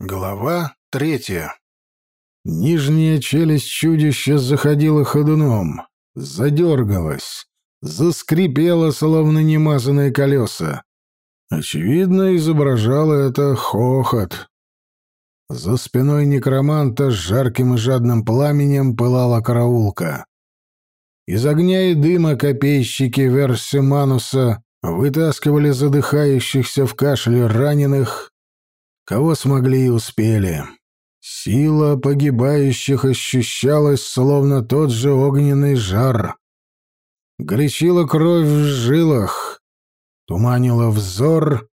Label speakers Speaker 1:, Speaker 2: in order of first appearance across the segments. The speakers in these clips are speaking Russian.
Speaker 1: Глава третья.
Speaker 2: Нижняя челюсть чудища заходила ходуном, задергалась, заскрипела, словно немазанные колеса. Очевидно, изображало это хохот. За спиной некроманта с жарким и жадным пламенем пылала караулка. Из огня и дыма копейщики Версимануса вытаскивали задыхающихся в кашле раненых, Кого смогли и успели. Сила погибающих ощущалась, словно тот же огненный жар. Горячила кровь в жилах, туманила взор,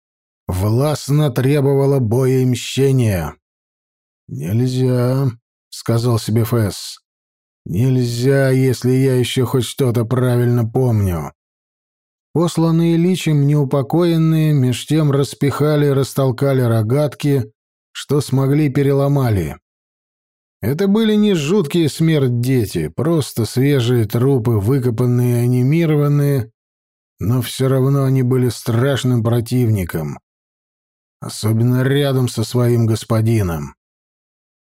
Speaker 2: властно требовала боя и мщения. «Нельзя», — сказал себе Фэс. «Нельзя, если я еще хоть что-то правильно помню. Посланные личем неупокоенные меж тем распихали и растолкали рогатки, что смогли переломали. Это были не жуткие смерть дети, просто свежие трупы, выкопанные и анимированные, но все равно они были страшным противником, особенно рядом со своим господином.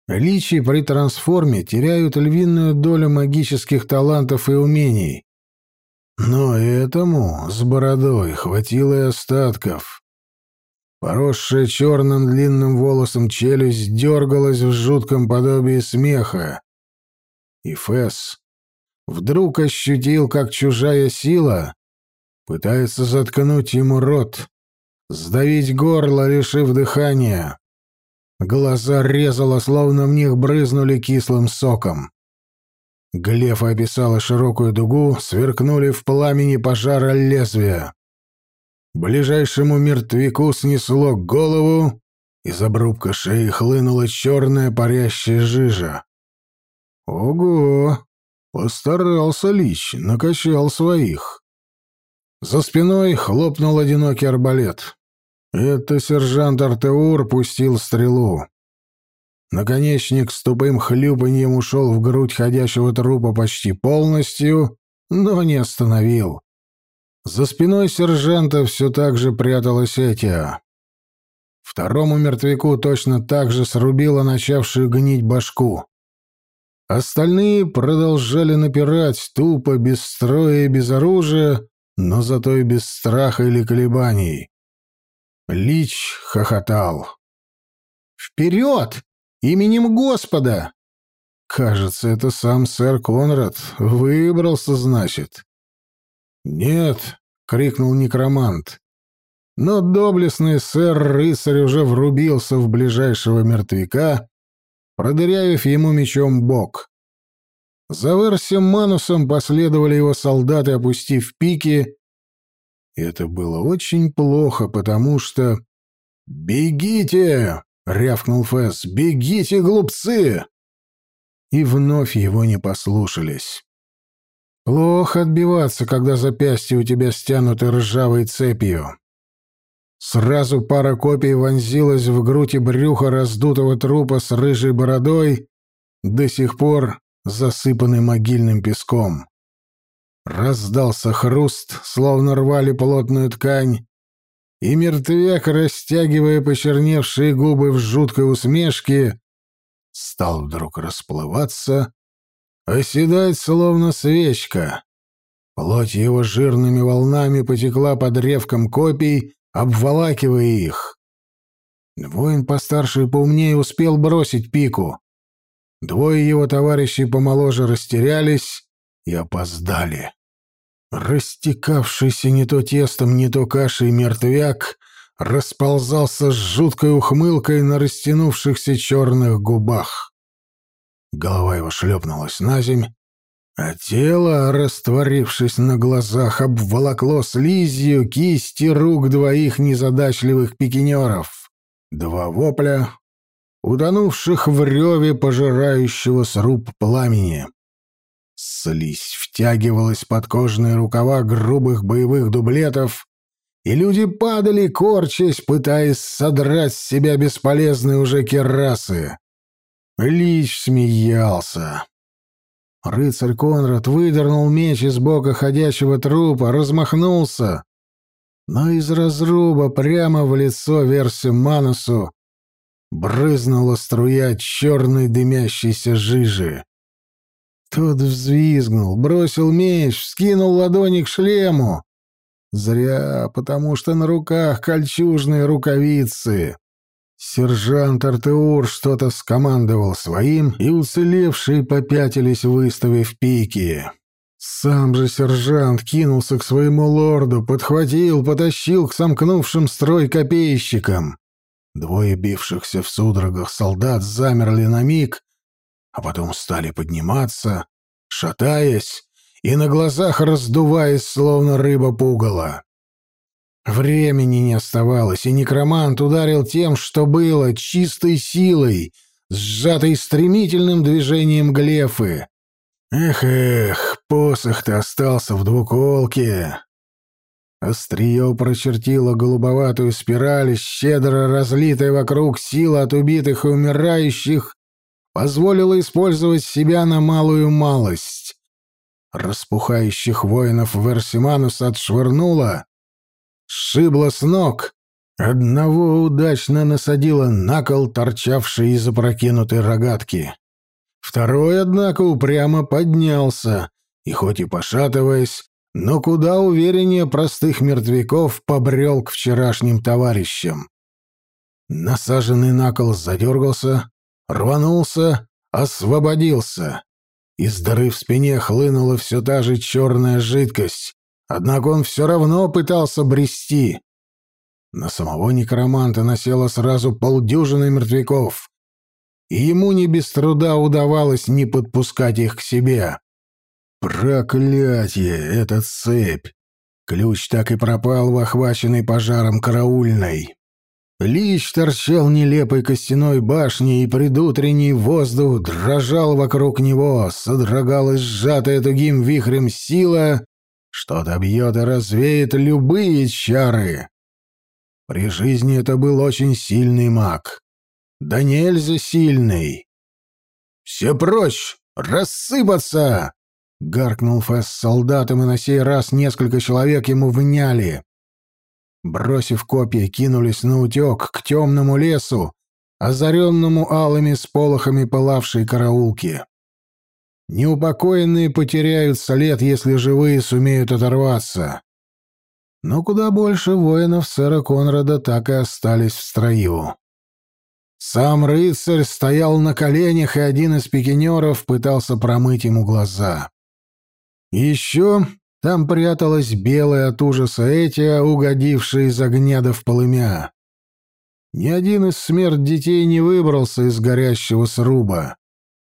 Speaker 2: Личи при трансформе теряют львиную долю магических талантов и умений, но этому с бородой хватило и остатков. Поросшая черным длинным волосом челюсть дергалась в жутком подобии смеха. И Фэс вдруг ощутил, как чужая сила пытается заткнуть ему рот, сдавить горло, лишив дыхания. Глаза резало, словно в них брызнули кислым соком. Глефа описала широкую дугу, сверкнули в пламени пожара лезвия. Ближайшему мертвяку снесло голову, из обрубка шеи хлынула черная парящая жижа. Ого! Постарался Лич, накачал своих. За спиной хлопнул одинокий арбалет. Это сержант Артеур пустил стрелу. Наконечник с тупым хлюпаньем ушел в грудь ходящего трупа почти полностью, но не остановил. За спиной сержанта все так же пряталась Этия. Второму мертвяку точно так же срубило начавшую гнить башку. Остальные продолжали напирать, тупо, без строя и без оружия, но зато и без страха или колебаний. Лич хохотал. «Вперед!» Именем Господа!» «Кажется, это сам сэр Конрад. Выбрался, значит». «Нет!» — крикнул некромант. Но доблестный сэр-рыцарь уже врубился в ближайшего мертвяка, продырявив ему мечом бок. За Версем Манусом последовали его солдаты, опустив пики. И это было очень плохо, потому что... «Бегите!» — рявкнул Фэс. «Бегите, глупцы!» И вновь его не послушались. Плохо отбиваться, когда запястья у тебя стянуты ржавой цепью. Сразу пара копий вонзилась в грудь и брюхо раздутого трупа с рыжей бородой, до сих пор засыпанный могильным песком. Раздался хруст, словно рвали плотную ткань, и мертвяк, растягивая почерневшие губы в жуткой усмешке, стал вдруг расплываться, оседать, словно свечка. Плоть его жирными волнами потекла под ревком копий, обволакивая их. Воин постарше и поумнее успел бросить пику. Двое его товарищей помоложе растерялись и опоздали. Растекавшийся не то тестом, не то кашей мертвяк расползался с жуткой ухмылкой на растянувшихся черных губах. Голова его шлепнулась на земь, а тело, растворившись на глазах, обволокло слизью кисти рук двоих незадачливых пикинеров. Два вопля, утонувших в реве пожирающего сруб пламени. Слизь втягивалась под кожные рукава грубых боевых дублетов, и люди падали, корчась, пытаясь содрать с себя бесполезные уже керасы. Лич смеялся. Рыцарь Конрад выдернул меч из бока ходячего трупа, размахнулся, но из разруба прямо в лицо Версе Манусу брызнула струя черной дымящейся жижи. Тот взвизгнул, бросил меч, вскинул ладони к шлему. Зря, потому что на руках кольчужные рукавицы. Сержант Артеур что-то скомандовал своим, и уцелевшие попятились, выставив пики. Сам же сержант кинулся к своему лорду, подхватил, потащил к сомкнувшим строй копейщикам. Двое бившихся в судорогах солдат замерли на миг, а потом стали подниматься, шатаясь и на глазах раздуваясь, словно рыба пугала. Времени не оставалось, и некромант ударил тем, что было, чистой силой, сжатой стремительным движением глефы. Эх-эх, посох-то остался в двуколке. Острие прочертило голубоватую спираль, щедро разлитая вокруг сила от убитых и умирающих, позволила использовать себя на малую малость. Распухающих воинов Версимануса отшвырнуло, сшибла с ног, одного удачно насадила на кол, торчавший из опрокинутой рогатки. Второй, однако, упрямо поднялся, и хоть и пошатываясь, но куда увереннее простых мертвяков побрел к вчерашним товарищам. Насаженный на кол задергался, рванулся, освободился. Из дыры в спине хлынула все та же черная жидкость, однако он все равно пытался брести. На самого некроманта насело сразу полдюжины мертвяков, и ему не без труда удавалось не подпускать их к себе. Проклятие, этот цепь! Ключ так и пропал в охваченной пожаром караульной. Лич торчал нелепой костяной башней, и предутренний воздух дрожал вокруг него, содрогалась сжатая тугим вихрем сила, что добьет и развеет любые чары. При жизни это был очень сильный маг. Да нельзя сильный. «Все прочь! Рассыпаться!» — гаркнул Фэс солдатам, и на сей раз несколько человек ему вняли. Бросив копья, кинулись на утек к темному лесу, озаренному алыми сполохами пылавшей караулки. Неупокоенные потеряют след, если живые сумеют оторваться. Но куда больше воинов сэра Конрада так и остались в строю. Сам рыцарь стоял на коленях, и один из пикинеров пытался промыть ему глаза. Еще там пряталась белая от ужаса Этия, угодившая из огня до в полымя. Ни один из смерть детей не выбрался из горящего сруба.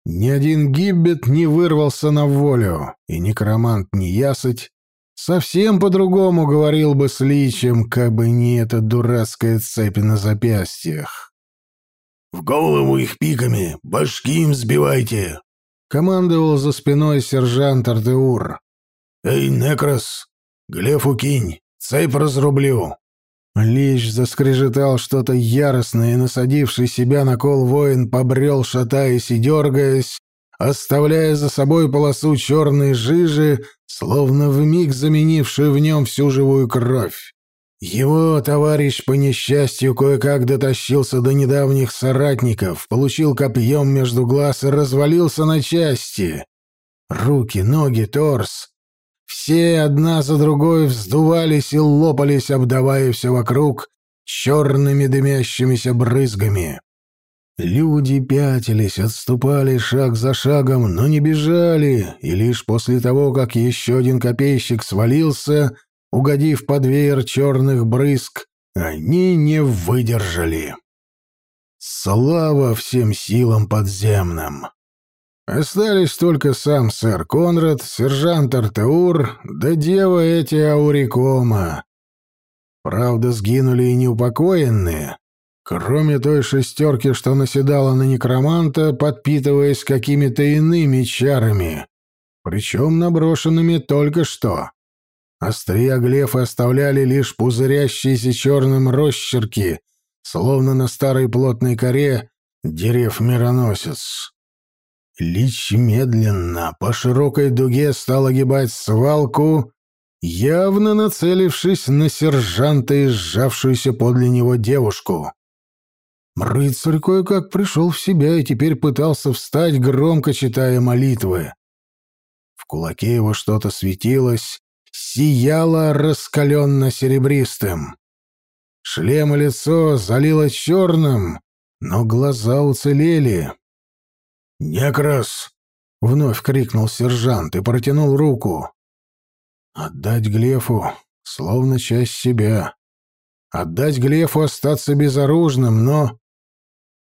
Speaker 2: Ни один гиббет не вырвался на волю, и некромант не ясыть совсем по-другому говорил бы с личем, как бы не эта дурацкая цепь на запястьях.
Speaker 1: «В голову их пиками, башки им сбивайте!»
Speaker 2: командовал за спиной сержант Артеур.
Speaker 1: «Эй, Некрос, Глефу кинь, цепь разрублю!»
Speaker 2: Лич заскрежетал что-то яростное, и насадивший себя на кол воин побрел, шатаясь и дергаясь, оставляя за собой полосу черной жижи, словно вмиг заменившую в нем всю живую кровь. Его товарищ по несчастью кое-как дотащился до недавних соратников, получил копьем между глаз и развалился на части. Руки, ноги, торс — все одна за другой вздувались и лопались, обдавая все вокруг черными дымящимися брызгами. Люди пятились, отступали шаг за шагом, но не бежали, и лишь после того, как еще один копейщик свалился, угодив под веер черных брызг, они не выдержали. Слава всем силам подземным! Остались только сам сэр Конрад, сержант Артеур, да дева эти Аурикома. Правда, сгинули и неупокоенные, кроме той шестерки, что наседала на некроманта, подпитываясь какими-то иными чарами, причем наброшенными только что. Острия глефа оставляли лишь пузырящиеся черным росчерки, словно на старой плотной коре дерев-мироносец. Лич медленно по широкой дуге стал огибать свалку, явно нацелившись на сержанта и сжавшуюся подле него девушку. Рыцарь кое-как пришел в себя и теперь пытался встать, громко читая молитвы. В кулаке его что-то светилось, сияло раскаленно-серебристым. Шлем и лицо залило черным, но глаза уцелели. «Некрас!» — вновь крикнул сержант и протянул руку. «Отдать Глефу, словно часть себя. Отдать Глефу остаться безоружным, но...»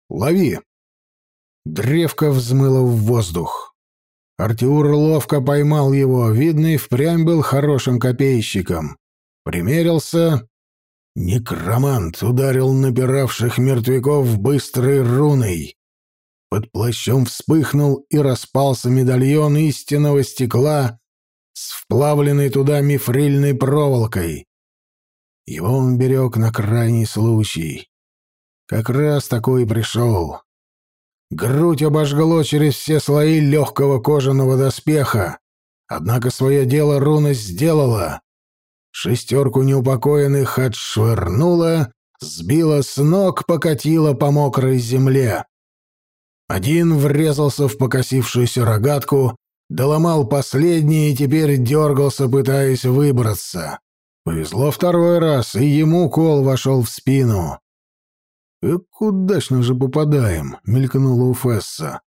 Speaker 2: «Лови!» Древко взмыло в воздух. Артюр ловко поймал его, видно, и впрямь был хорошим копейщиком. Примерился. Некромант ударил напиравших мертвяков быстрой руной. Под плащом вспыхнул и распался медальон истинного стекла с вплавленной туда мифрильной проволокой. Его он берег на крайний случай. Как раз такой и пришел. Грудь обожгло через все слои легкого кожаного доспеха. Однако свое дело руна сделала. Шестерку неупокоенных отшвырнула, сбила с ног, покатила по мокрой земле. Один врезался в покосившуюся рогатку, доломал последний и теперь дергался, пытаясь выбраться. Повезло второй раз, и ему кол вошел в спину. «Эк, удачно же попадаем», — мелькнуло у Фесса.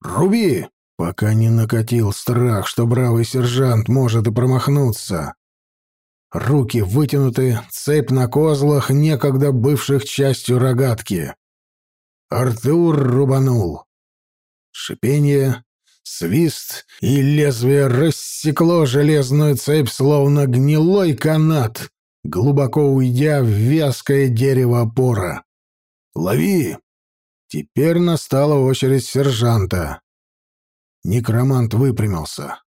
Speaker 2: «Руби!» — пока не накатил страх, что бравый сержант может и промахнуться. Руки вытянуты, цепь на козлах, некогда бывших частью рогатки. Артур рубанул. Шипение, свист, и лезвие рассекло железную цепь, словно гнилой канат, глубоко уйдя в вязкое дерево опора. Лови!» Теперь настала очередь сержанта. Некромант выпрямился.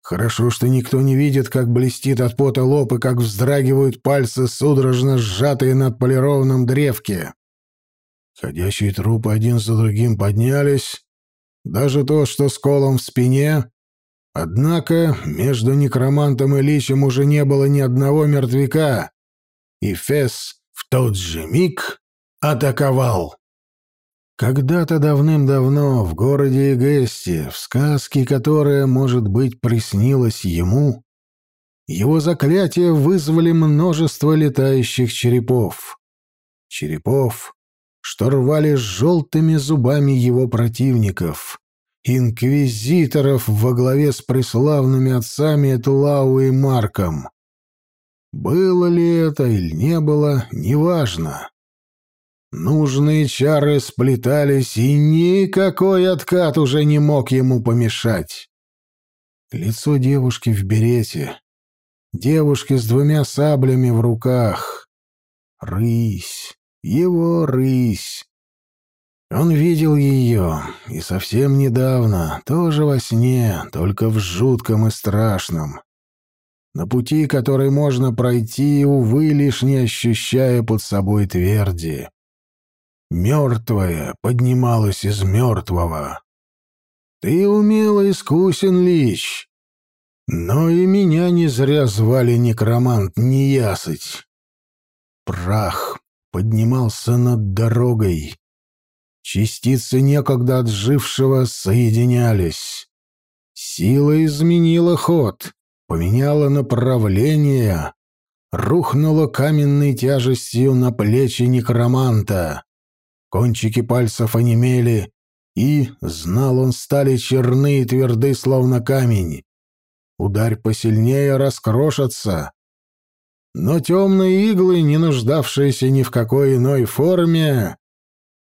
Speaker 2: Хорошо, что никто не видит, как блестит от пота лоб и как вздрагивают пальцы, судорожно сжатые над полированным древке. Ходящие трупы один за другим поднялись, даже то, что с колом в спине. Однако между некромантом и личем уже не было ни одного мертвяка, и Фес в тот же миг атаковал. Когда-то давным-давно в городе Эгесте, в сказке, которая, может быть, приснилась ему, его заклятия вызвали множество летающих черепов. Черепов, что рвали желтыми зубами его противников, инквизиторов во главе с преславными отцами Этлау и Марком. Было ли это или не было, неважно. Нужные чары сплетались, и никакой откат уже не мог ему помешать. Лицо девушки в берете. Девушки с двумя саблями в руках. Рысь. Его рысь. Он видел ее, и совсем недавно, тоже во сне, только в жутком и страшном. На пути, который можно пройти, увы, лишь не ощущая под собой тверди. Мертвое поднималось из мертвого. Ты умело искусен, Лич. Но и меня не зря звали некромант неясыть. Прах поднимался над дорогой. Частицы некогда отжившего соединялись. Сила изменила ход, поменяла направление, рухнула каменной тяжестью на плечи некроманта. Кончики пальцев онемели, и, знал он, стали черны и тверды, словно камень. Ударь посильнее, раскрошатся. Но темные иглы, не нуждавшиеся ни в какой иной форме,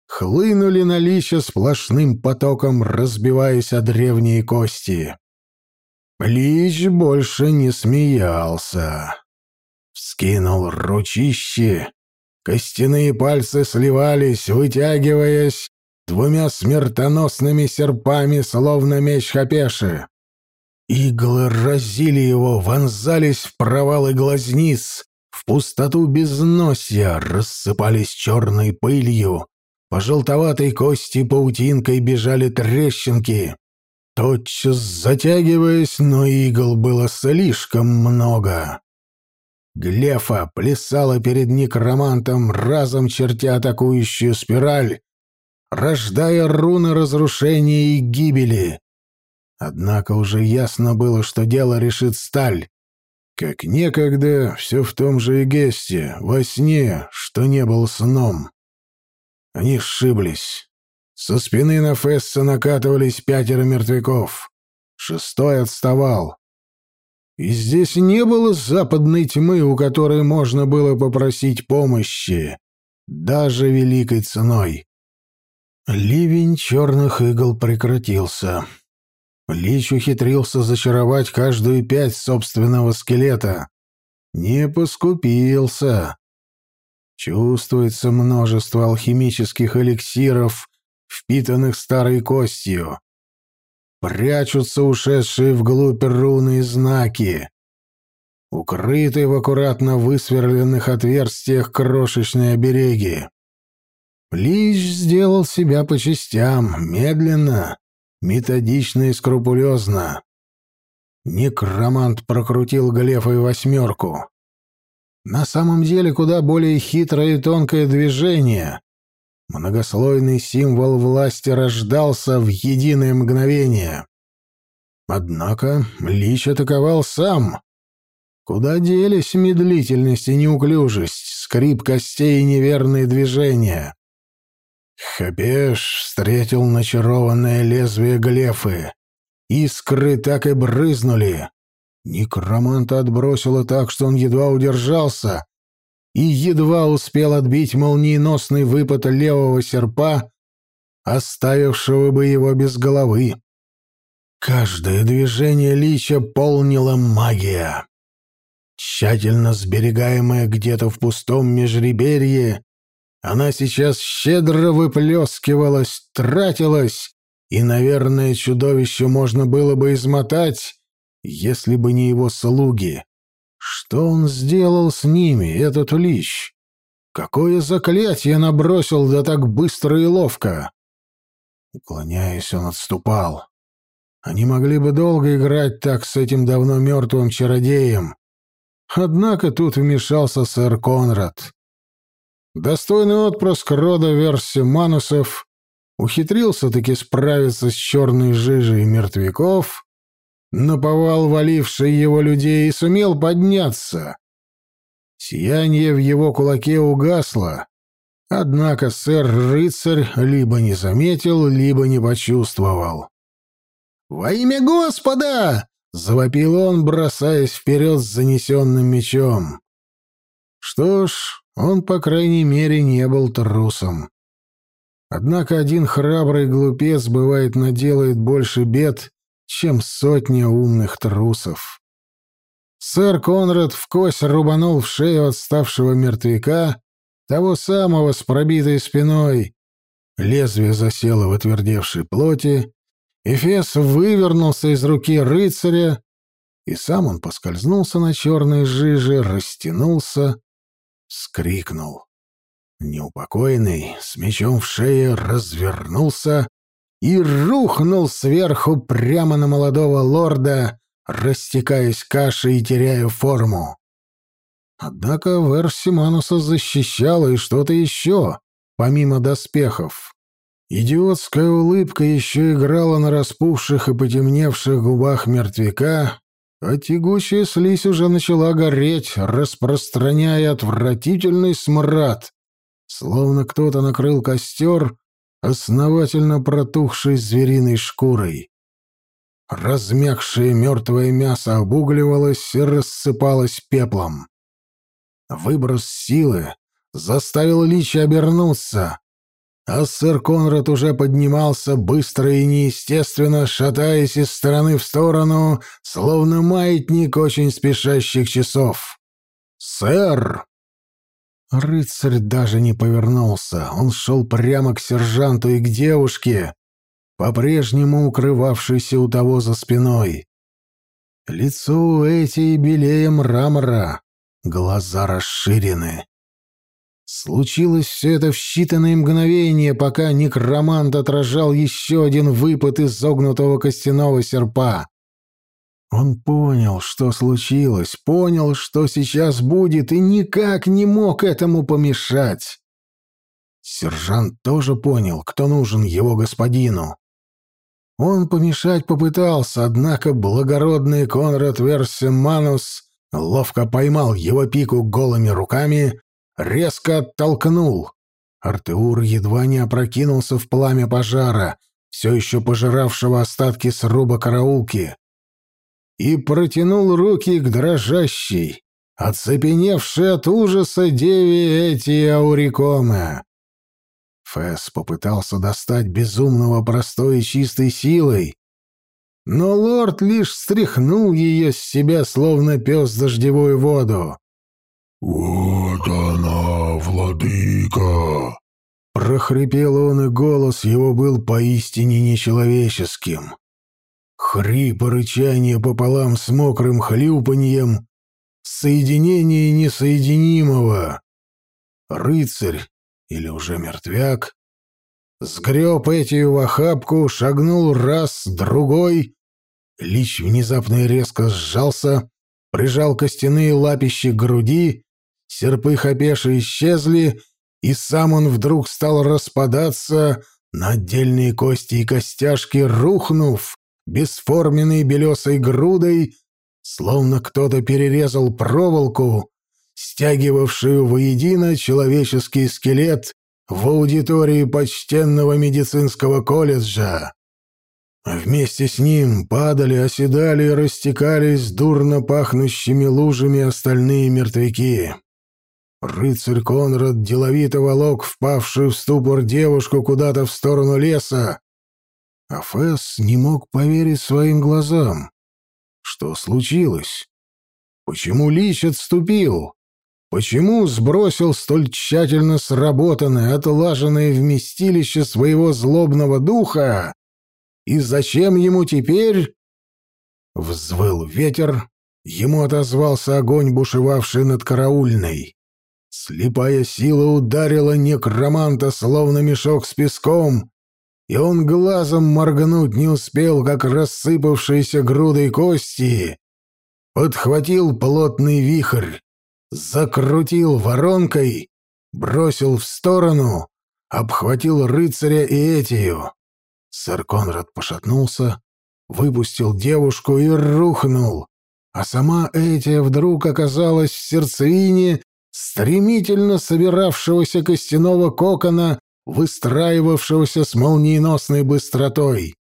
Speaker 2: хлынули на лича сплошным потоком, разбиваясь о древние кости. Плич больше не смеялся. Вскинул ручище, Костяные пальцы сливались, вытягиваясь двумя смертоносными серпами, словно меч Хапеши. Иглы разили его, вонзались в провалы глазниц, в пустоту безносья, рассыпались черной пылью. По желтоватой кости паутинкой бежали трещинки. Тотчас затягиваясь, но игл было слишком много. Глефа плясала перед некромантом, разом чертя атакующую спираль, рождая руны разрушения и гибели. Однако уже ясно было, что дело решит сталь. Как некогда, все в том же Эгесте, во сне, что не был сном. Они сшиблись. Со спины на Фесса накатывались пятеро мертвяков. Шестой отставал. И здесь не было западной тьмы, у которой можно было попросить помощи, даже великой ценой. Ливень черных игл прекратился. Лич ухитрился зачаровать каждую пять собственного скелета. Не поскупился. Чувствуется множество алхимических эликсиров, впитанных старой костью. Прячутся ушедшие вглубь руны и знаки. Укрытые в аккуратно высверленных отверстиях крошечные обереги. Лич сделал себя по частям, медленно, методично и скрупулезно. Некромант прокрутил Глефой восьмерку. На самом деле куда более хитрое и тонкое движение. Многослойный символ власти рождался в единое мгновение. Однако Лич атаковал сам. Куда делись медлительность и неуклюжесть, скрип костей и неверные движения? Хабеш встретил начарованное лезвие глефы. Искры так и брызнули. Некроманта отбросило так, что он едва удержался и едва успел отбить молниеносный выпад левого серпа, оставившего бы его без головы. Каждое движение лича полнила магия. Тщательно сберегаемая где-то в пустом межреберье, она сейчас щедро выплескивалась, тратилась, и, наверное, чудовище можно было бы измотать, если бы не его слуги. Что он сделал с ними, этот лищ? Какое заклятие набросил да так быстро и ловко? Уклоняясь, он отступал. Они могли бы долго играть так с этим давно мертвым чародеем. Однако тут вмешался сэр Конрад. Достойный отпрыск рода Версиманусов ухитрился-таки справиться с черной жижей мертвяков, наповал валивший его людей и сумел подняться. Сияние в его кулаке угасло, однако сэр-рыцарь либо не заметил, либо не почувствовал. «Во имя Господа!» — завопил он, бросаясь вперед с занесенным мечом. Что ж, он, по крайней мере, не был трусом. Однако один храбрый глупец, бывает, наделает больше бед, чем сотня умных трусов. Сэр Конрад в кость рубанул в шею отставшего мертвяка, того самого с пробитой спиной. Лезвие засело в отвердевшей плоти, Эфес вывернулся из руки рыцаря, и сам он поскользнулся на черной жиже, растянулся, скрикнул. Неупокоенный, с мечом в шее, развернулся и рухнул сверху прямо на молодого лорда, растекаясь кашей и теряя форму. Однако Вер Симануса защищала и что-то еще, помимо доспехов. Идиотская улыбка еще играла на распухших и потемневших губах мертвяка, а тягучая слизь уже начала гореть, распространяя отвратительный смрад, словно кто-то накрыл костер, основательно протухшей звериной шкурой. Размягшее мертвое мясо обугливалось и рассыпалось пеплом. Выброс силы заставил Лича обернуться, а сэр Конрад уже поднимался быстро и неестественно, шатаясь из стороны в сторону, словно маятник очень спешащих часов. «Сэр!» Рыцарь даже не повернулся. Он шел прямо к сержанту и к девушке, по-прежнему укрывавшейся у того за спиной. Лицо у эти белее мрамора, глаза расширены. Случилось все это в считанные мгновения, пока некромант отражал еще один выпад изогнутого костяного серпа. Он понял, что случилось, понял, что сейчас будет, и никак не мог этому помешать. Сержант тоже понял, кто нужен его господину. Он помешать попытался, однако благородный Конрад Версеманус ловко поймал его пику голыми руками, резко оттолкнул. Артеур едва не опрокинулся в пламя пожара, все еще пожиравшего остатки сруба караулки, и протянул руки к дрожащей, оцепеневшей от ужаса деве эти аурикомы. Фэс попытался достать безумного простой и чистой силой, но лорд лишь стряхнул ее с себя, словно пес дождевую воду.
Speaker 1: «Вот она, владыка!»
Speaker 2: Прохрипел он, и голос его был поистине нечеловеческим. Хрип и рычание пополам с мокрым хлюпаньем, соединение несоединимого. Рыцарь, или уже мертвяк, сгреб этию в охапку, шагнул раз, другой. Лич внезапно и резко сжался, прижал костяные лапищи к груди, серпы хапеши исчезли, и сам он вдруг стал распадаться на отдельные кости и костяшки, рухнув бесформенной белесой грудой, словно кто-то перерезал проволоку, стягивавшую воедино человеческий скелет в аудитории почтенного медицинского колледжа. Вместе с ним падали, оседали и растекались дурно пахнущими лужами остальные мертвяки. Рыцарь Конрад деловито волок впавшую в ступор девушку куда-то в сторону леса, а Фесс не мог поверить своим глазам. Что случилось? Почему Лич отступил? Почему сбросил столь тщательно сработанное, отлаженное вместилище своего злобного духа? И зачем ему теперь... Взвыл ветер, ему отозвался огонь, бушевавший над караульной. Слепая сила ударила некроманта, словно мешок с песком, и он глазом моргнуть не успел, как рассыпавшиеся грудой кости подхватил плотный вихрь, закрутил воронкой, бросил в сторону, обхватил рыцаря и Этию. Сэр Конрад пошатнулся, выпустил девушку и рухнул, а сама Этия вдруг оказалась в сердцевине стремительно собиравшегося костяного кокона, выстраивавшегося с молниеносной быстротой.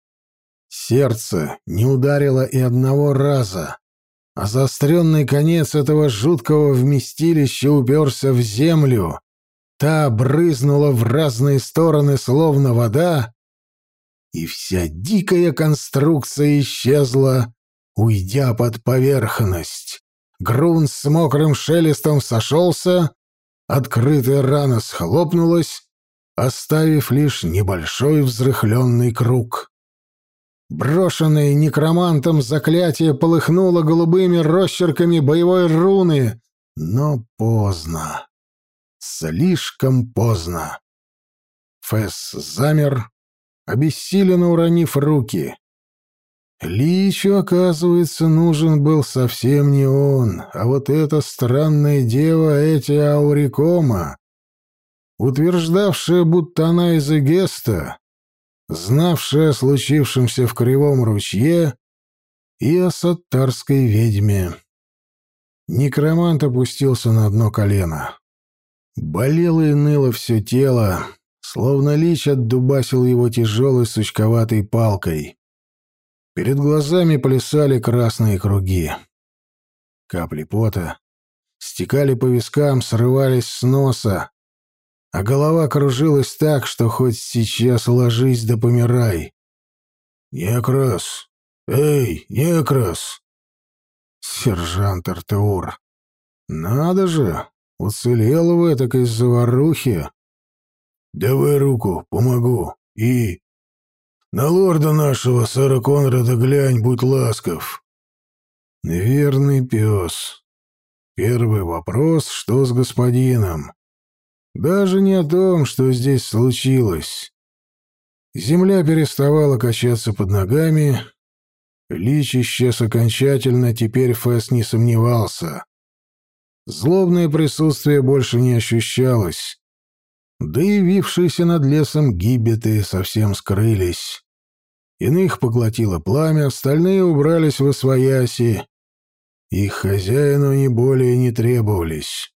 Speaker 2: Сердце не ударило и одного раза, а заостренный конец этого жуткого вместилища уперся в землю. Та брызнула в разные стороны, словно вода, и вся дикая конструкция исчезла, уйдя под поверхность. Грунт с мокрым шелестом сошелся, открытая рана схлопнулась, оставив лишь небольшой взрыхленный круг. Брошенное некромантом заклятие полыхнуло голубыми росчерками боевой руны, но поздно. Слишком поздно. Фэс замер, обессиленно уронив руки. Личу, оказывается, нужен был совсем не он, а вот эта странная дева эти Аурикома, утверждавшая, будто она из Эгеста, знавшая о случившемся в Кривом ручье и о саттарской ведьме. Некромант опустился на одно колено. Болело и ныло все тело, словно лич отдубасил его тяжелой сучковатой палкой. Перед глазами плясали красные круги. Капли пота стекали по вискам, срывались с носа, а голова кружилась так, что хоть сейчас ложись да помирай. «Некрас! Эй, некрас!» Сержант Артеур. «Надо же! Уцелел в этой заварухе!» «Давай руку, помогу. И на лорда нашего, сэра Конрада, глянь, будь ласков. Верный пес. Первый вопрос, что с господином? Даже не о том, что здесь случилось. Земля переставала качаться под ногами, Лич исчез окончательно, теперь Фэс не сомневался. Злобное присутствие больше не ощущалось. Да и вившиеся над лесом гибеты совсем скрылись. Иных поглотило пламя, остальные убрались в освояси. Их хозяину они более не требовались.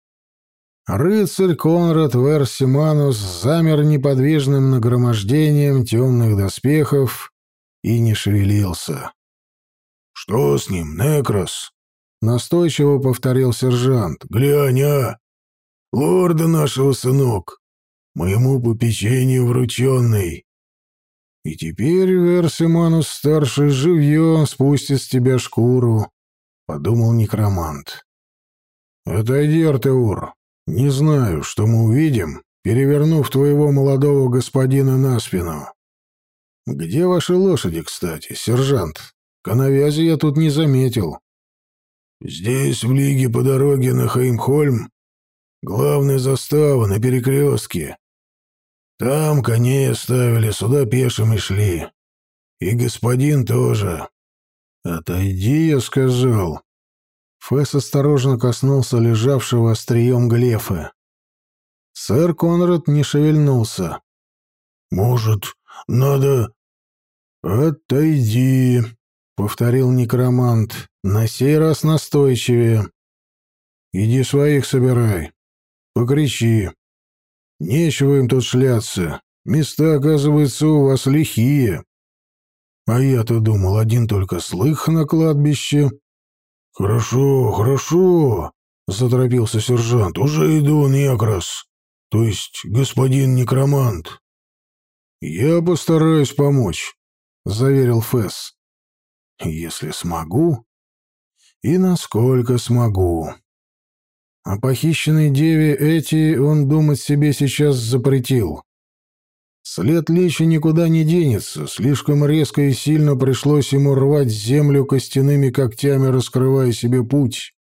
Speaker 2: Рыцарь Конрад Версиманус замер неподвижным нагромождением темных доспехов и не шевелился.
Speaker 1: «Что с ним, Некрос?»
Speaker 2: — настойчиво повторил сержант.
Speaker 1: «Глянь, а! Лорда нашего сынок! Моему попечению врученный!»
Speaker 2: «И теперь Версиманус-старший живьем спустит с тебя шкуру», — подумал некромант. «Отойди, Артеур. Не знаю, что мы увидим, перевернув твоего молодого господина на спину. Где ваши лошади, кстати, сержант? Коновязи я тут не заметил.
Speaker 1: Здесь, в лиге по дороге на Хаимхольм, главная застава на перекрестке. Там коней оставили, сюда пешими шли. И господин тоже.
Speaker 2: Отойди, я сказал. Фэс осторожно коснулся лежавшего острием глефа. Сэр Конрад не шевельнулся.
Speaker 1: «Может, надо...»
Speaker 2: «Отойди», — повторил некромант, на сей раз настойчивее. «Иди своих собирай. Покричи. Нечего им тут шляться. Места, оказывается, у вас лихие. А я-то думал, один только слых на кладбище».
Speaker 1: «Хорошо, хорошо», — заторопился сержант. «Уже иду, некрас, то есть господин некромант».
Speaker 2: «Я постараюсь помочь», — заверил Фесс. «Если смогу. И насколько смогу». О похищенной деве Эти он думать себе сейчас запретил. След Лича никуда не денется, слишком резко и сильно пришлось ему рвать землю костяными когтями, раскрывая себе путь.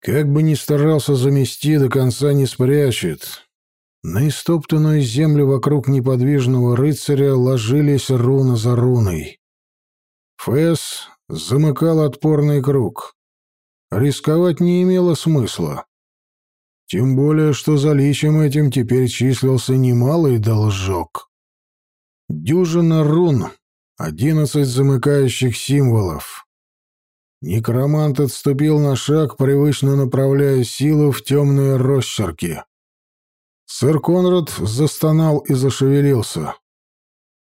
Speaker 2: Как бы ни старался замести, до конца не спрячет. На истоптанную землю вокруг неподвижного рыцаря ложились руна за руной. Фэс замыкал отпорный круг. Рисковать не имело смысла. Тем более, что за личием этим теперь числился немалый должок. Дюжина рун, одиннадцать замыкающих символов. Некромант отступил на шаг, привычно направляя силу в темные росчерки. Сэр Конрад застонал и зашевелился.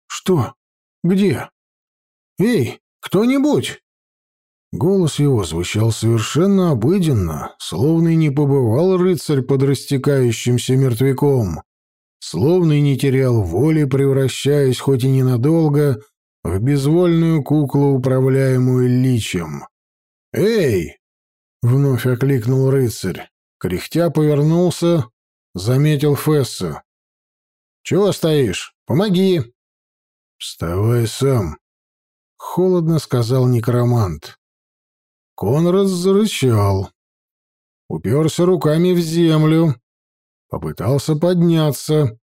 Speaker 2: «Что? Где? Эй, кто-нибудь!» Голос его звучал совершенно обыденно, словно и не побывал рыцарь под растекающимся мертвяком, словно и не терял воли, превращаясь, хоть и ненадолго, в безвольную куклу, управляемую личем. «Эй!» — вновь окликнул рыцарь. Кряхтя повернулся, заметил Фесса. «Чего стоишь? Помоги!» «Вставай сам!» — холодно сказал некромант. Конрад зарычал. Уперся руками в землю. Попытался подняться.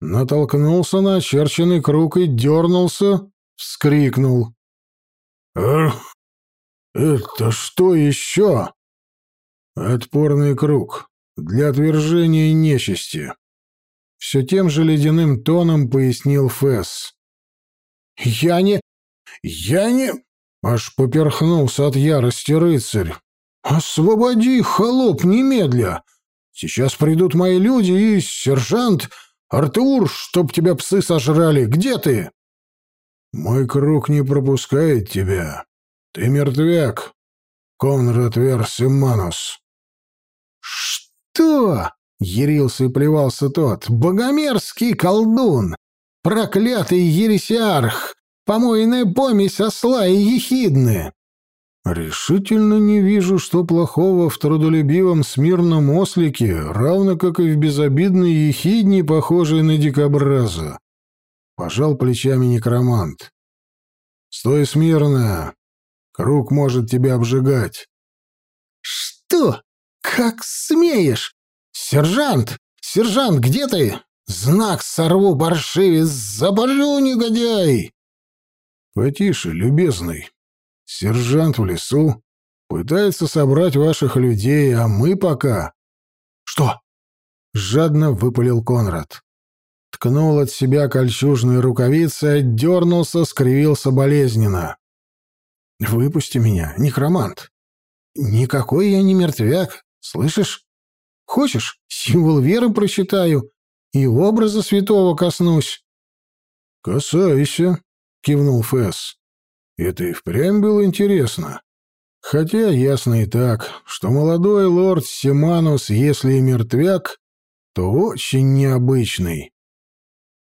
Speaker 2: Натолкнулся на очерченный круг и дернулся, вскрикнул.
Speaker 1: «Эх,
Speaker 2: это что еще?» «Отпорный круг. Для отвержения нечисти». Все тем же ледяным тоном пояснил Фесс. «Я не... я не...» Аж поперхнулся от ярости рыцарь. «Освободи, холоп, немедля! Сейчас придут мои люди и сержант Артур, чтоб тебя псы сожрали. Где ты?» «Мой круг не пропускает тебя. Ты мертвяк, Конрад Версиманус». «Что?» — ярился и плевался тот. «Богомерзкий колдун! Проклятый ересиарх! Помойная помесь осла и ехидны. Решительно не вижу, что плохого в трудолюбивом смирном ослике, равно как и в безобидной ехидне, похожей на дикобраза. Пожал плечами некромант. Стой смирно. Круг может тебя обжигать. Что? Как смеешь? Сержант! Сержант, где ты? Знак сорву, паршивец, забожу, негодяй! «Потише, любезный»,
Speaker 3: Сержант в лесу. Пытается собрать ваших людей, а мы пока...» «Что?» — жадно выпалил Конрад. Ткнул от себя кольчужные рукавицы, отдернулся, скривился болезненно. «Выпусти меня, некромант. Никакой я не мертвяк, слышишь? Хочешь, символ веры прочитаю и образа святого коснусь?»
Speaker 2: «Касайся», — кивнул Фэс. «Это и впрямь было интересно. Хотя ясно и так, что молодой лорд Симанус, если и мертвяк, то очень необычный.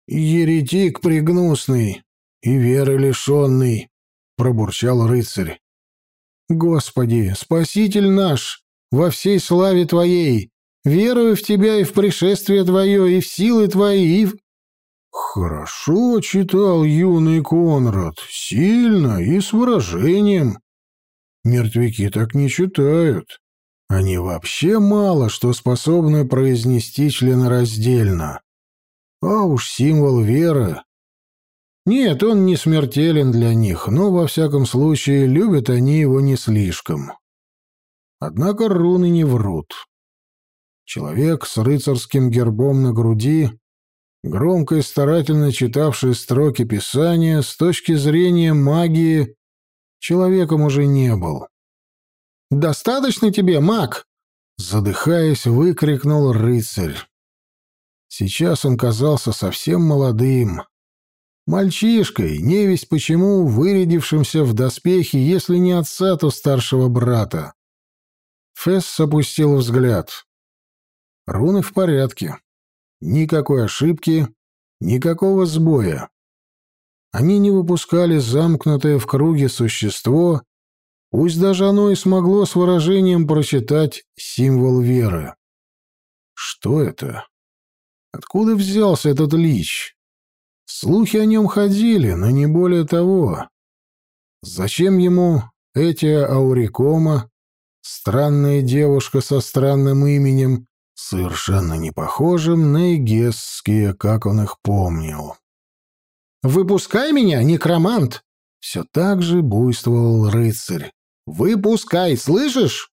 Speaker 2: «Еретик пригнусный и веры лишенный», — пробурчал рыцарь.
Speaker 3: «Господи, спаситель наш, во всей славе Твоей, верую в Тебя и в пришествие Твое, и в силы Твои, и в...»
Speaker 2: «Хорошо читал юный Конрад, сильно и с выражением. Мертвяки так не читают. Они вообще мало что способны произнести членораздельно. А уж символ веры. Нет, он не смертелен для них, но, во всяком случае, любят они его не слишком. Однако руны не врут. Человек с рыцарским гербом на груди, громко и старательно читавший строки Писания, с точки зрения магии, человеком уже не был.
Speaker 3: «Достаточно тебе, маг!»
Speaker 2: Задыхаясь, выкрикнул рыцарь. Сейчас он казался совсем молодым. Мальчишкой, невесть почему, вырядившимся в доспехи, если не отца, то старшего брата. Фесс опустил взгляд. Руны в порядке. Никакой ошибки, никакого сбоя. Они не выпускали замкнутое в круге существо, пусть даже оно и смогло с выражением прочитать символ веры. Что это? Откуда взялся этот лич? Слухи о нем ходили, но не более того. Зачем ему эти аурикома, странная девушка со странным именем, совершенно не похожим на эгесские, как он их помнил?
Speaker 3: «Выпускай меня, некромант!» Все так же буйствовал рыцарь. «Выпускай, слышишь?»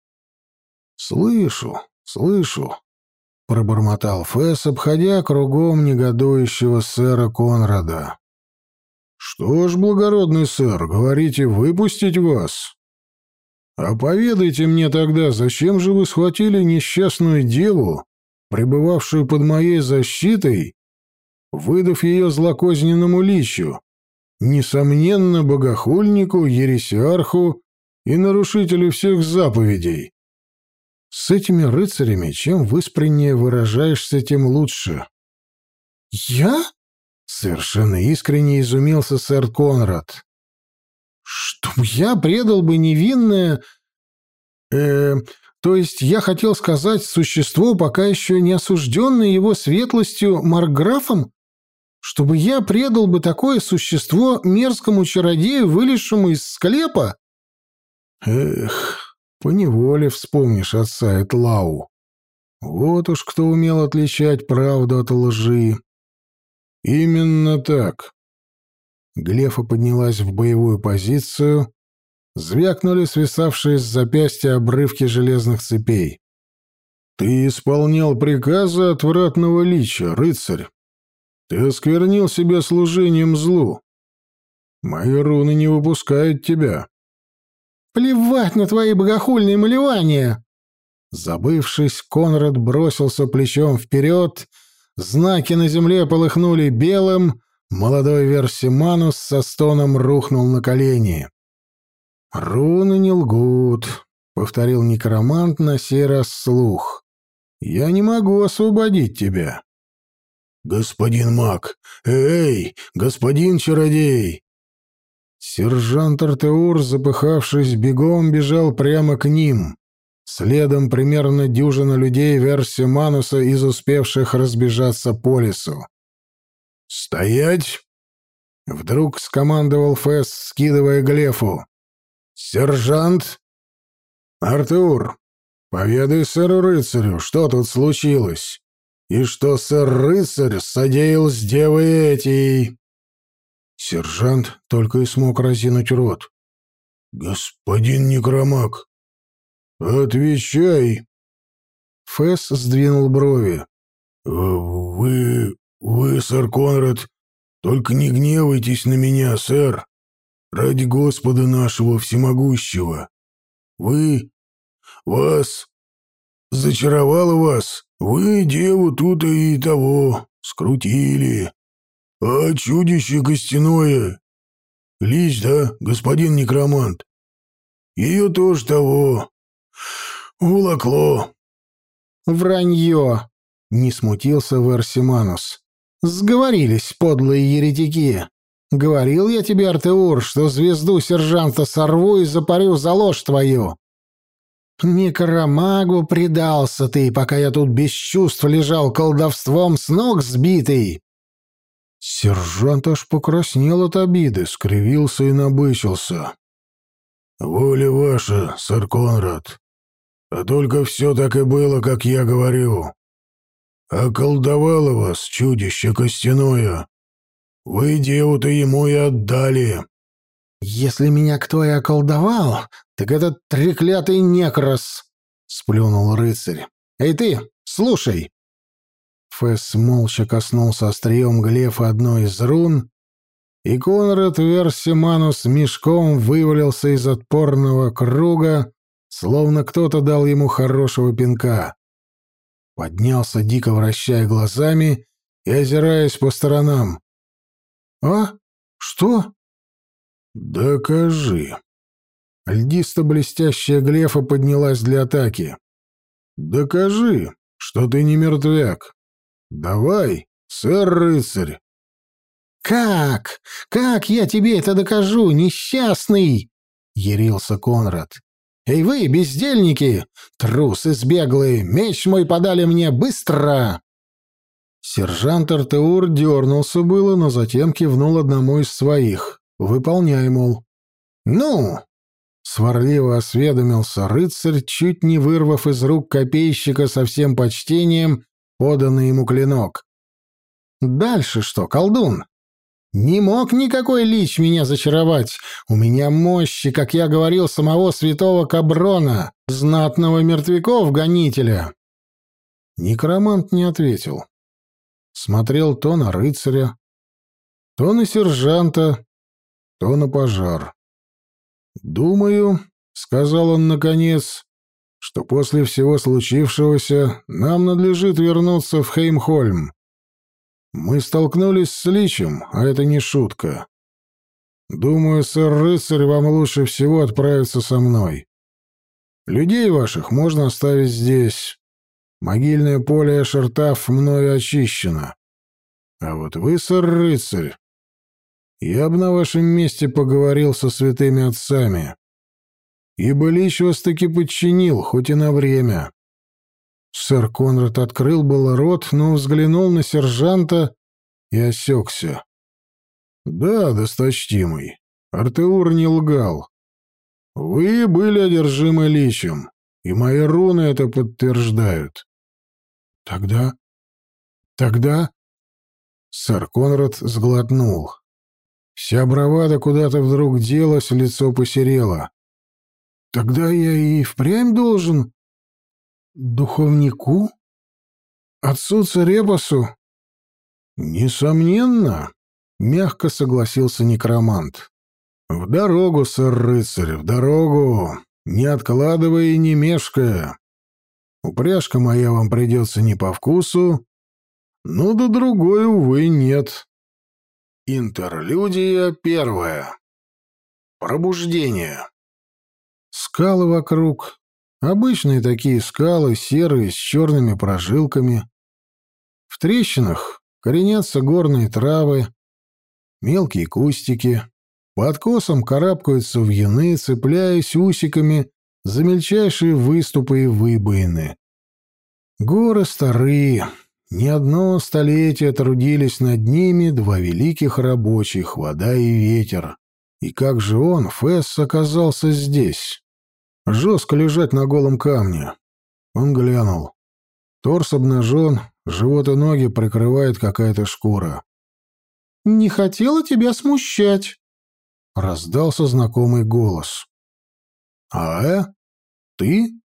Speaker 2: «Слышу, слышу», — пробормотал Фэс, обходя кругом негодующего сэра Конрада. «Что ж, благородный сэр, говорите, выпустить вас? А поведайте мне тогда, зачем же вы схватили несчастную деву, пребывавшую под моей защитой, выдав ее злокозненному личу, несомненно, богохульнику, ересиарху и нарушителю всех заповедей?» С этими рыцарями чем выспреннее выражаешься, тем лучше.
Speaker 3: «Я?» — совершенно искренне изумился сэр Конрад. «Чтоб я предал бы невинное... э то есть я хотел сказать существо, пока еще не осужденное его светлостью Марграфом? Чтобы я предал бы такое существо мерзкому чародею, вылезшему из склепа?»
Speaker 2: «Эх...» поневоле вспомнишь отца Этлау. Вот уж кто умел отличать правду от лжи. Именно так. Глефа поднялась в боевую позицию, звякнули свисавшие с запястья обрывки железных цепей. «Ты исполнял приказы отвратного лича, рыцарь. Ты осквернил себя служением злу. Мои руны не выпускают тебя.
Speaker 3: Плевать на твои богохульные малевания!»
Speaker 2: Забывшись, Конрад бросился плечом вперед, знаки на земле полыхнули белым, молодой Версиманус со стоном рухнул на колени. «Руны не лгут», — повторил некромант на сей раз слух. «Я не могу освободить тебя». «Господин маг! Эй, господин чародей!» Сержант Артеур, запыхавшись, бегом бежал прямо к ним. Следом примерно дюжина людей версии Мануса из успевших разбежаться по лесу. «Стоять!» — вдруг скомандовал Фэс, скидывая Глефу. «Сержант!» «Артур, поведай сэру-рыцарю, что тут случилось, и что сэр-рыцарь содеял с девой этей...» Сержант только и смог разинуть рот.
Speaker 1: господин Некромак, отвечай!»
Speaker 2: Фэс сдвинул брови. «Э,
Speaker 1: «Вы... вы, сэр Конрад, только не гневайтесь на меня, сэр, ради Господа нашего всемогущего. Вы... вас... зачаровало вас, вы деву тут и того скрутили. А чудище костяное... Лись, да, господин некромант? Ее тоже того... уволокло».
Speaker 2: «Вранье!» — не смутился Версиманус. «Сговорились, подлые еретики. Говорил я тебе, Артеур, что звезду сержанта сорву и запарю за ложь твою. Некромагу предался ты, пока я тут без чувств лежал колдовством с ног сбитый».
Speaker 1: Сержант аж покраснел от обиды, скривился и набычился. «Воля ваша, сэр Конрад. А только все так и было, как я говорю. Околдовало вас чудище костяное. Вы деву-то ему и отдали.
Speaker 2: Если меня кто и околдовал, так этот треклятый некрос, сплюнул рыцарь. Эй ты, слушай. Фэс молча коснулся острием глефа одной из рун, и Конрад Версиманус мешком вывалился из отпорного круга, словно кто-то дал ему хорошего пинка. Поднялся, дико вращая глазами и озираясь по сторонам. «А? Что?»
Speaker 1: «Докажи».
Speaker 2: Льдисто-блестящая глефа поднялась для атаки.
Speaker 1: «Докажи, что ты не мертвяк. Давай, сэр-рыцарь».
Speaker 2: «Как? Как я тебе это докажу, несчастный?» — ярился Конрад. «Эй вы, бездельники! Трусы сбеглые! Меч мой подали мне быстро!» Сержант Артеур дернулся было, но затем кивнул одному из своих. «Выполняй, мол». «Ну!» — сварливо осведомился рыцарь, чуть не вырвав из рук копейщика со всем почтением поданный ему клинок. «Дальше что, колдун?» Не мог никакой лич меня зачаровать. У меня мощи, как я говорил, самого святого Каброна, знатного мертвяков-гонителя. Некромант не ответил. Смотрел то на рыцаря, то на сержанта, то на пожар. «Думаю», — сказал он наконец, — «что после всего случившегося нам надлежит вернуться в Хеймхольм. Мы столкнулись с Личем, а это не шутка. Думаю, сэр-рыцарь, вам лучше всего отправиться со мной. Людей ваших можно оставить здесь. Могильное поле Эшертаф мною очищено. А вот вы, сэр-рыцарь, я бы на вашем месте поговорил со святыми отцами. Ибо Лич вас таки подчинил, хоть и на время. Сэр Конрад открыл было рот, но взглянул на сержанта и осекся. «Да, досточтимый, Артеур не лгал. Вы были одержимы личем, и мои руны это подтверждают». «Тогда... тогда...» Сэр Конрад сглотнул. Вся бравада куда-то вдруг делась, лицо посерело. «Тогда я и впрямь должен...» Духовнику? Отцу Церебасу? Несомненно, мягко согласился некромант. В дорогу, сэр-рыцарь, в дорогу, не откладывая и не мешкая. Упряжка моя вам придется не по вкусу, но до другой, увы, нет. Интерлюдия первая. Пробуждение. Скалы вокруг, Обычные такие скалы, серые, с черными прожилками. В трещинах коренятся горные травы, мелкие кустики. По откосам карабкаются вьюны, цепляясь усиками за мельчайшие выступы и выбоины. Горы старые, не одно столетие трудились над ними два великих рабочих — вода и ветер. И как же он, Фесс, оказался здесь? Жестко лежать на голом камне. Он глянул. Торс обнажен, живот и ноги прикрывает какая-то шкура. «Не хотела тебя смущать», — раздался знакомый голос. «А, э? Ты?»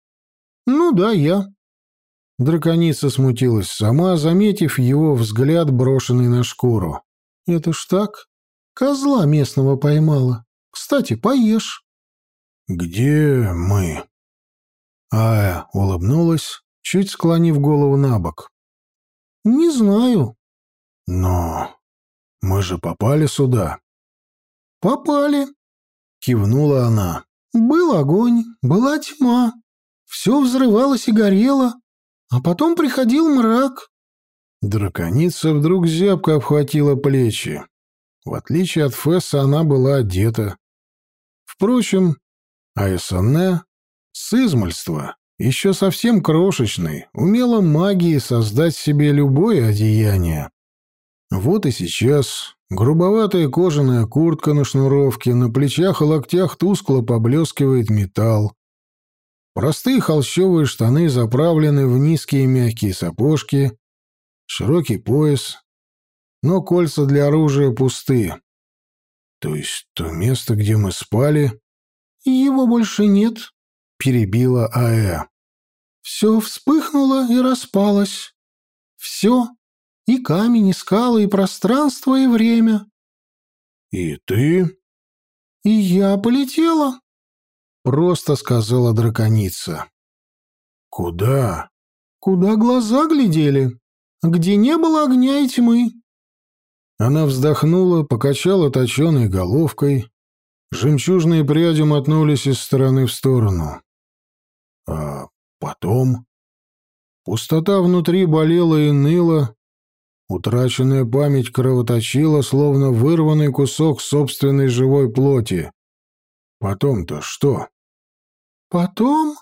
Speaker 4: «Ну да, я».
Speaker 2: Драконица смутилась сама, заметив его взгляд, брошенный на шкуру.
Speaker 4: «Это ж так? Козла местного поймала. Кстати, поешь».
Speaker 2: «Где мы?» Ая улыбнулась, чуть склонив голову на бок.
Speaker 4: «Не знаю».
Speaker 2: «Но мы же попали сюда».
Speaker 4: «Попали», —
Speaker 2: кивнула она.
Speaker 4: «Был огонь, была тьма, все взрывалось и горело, а потом приходил мрак».
Speaker 2: Драконица вдруг зябко обхватила плечи. В отличие от Фесса, она была одета. Впрочем, Айсоне с измольства, еще совсем крошечный, умела магией создать себе любое одеяние. Вот и сейчас грубоватая кожаная куртка на шнуровке, на плечах и локтях тускло поблескивает металл. Простые холщовые штаны заправлены в низкие мягкие сапожки, широкий пояс, но кольца для оружия пусты. То есть то место, где мы спали...
Speaker 4: Его больше нет,
Speaker 2: перебила Аэ.
Speaker 4: Все вспыхнуло и распалось. Все. И камень, и скалы, и пространство, и время.
Speaker 2: И ты?
Speaker 4: И я полетела.
Speaker 2: Просто сказала драконица. Куда?
Speaker 4: Куда глаза глядели. Где не было огня и тьмы.
Speaker 2: Она вздохнула, покачала точеной головкой. Жемчужные пряди мотнулись из стороны в сторону. А потом... Пустота внутри болела и ныла, утраченная память кровоточила, словно вырванный кусок собственной живой плоти. Потом-то что?
Speaker 4: Потом...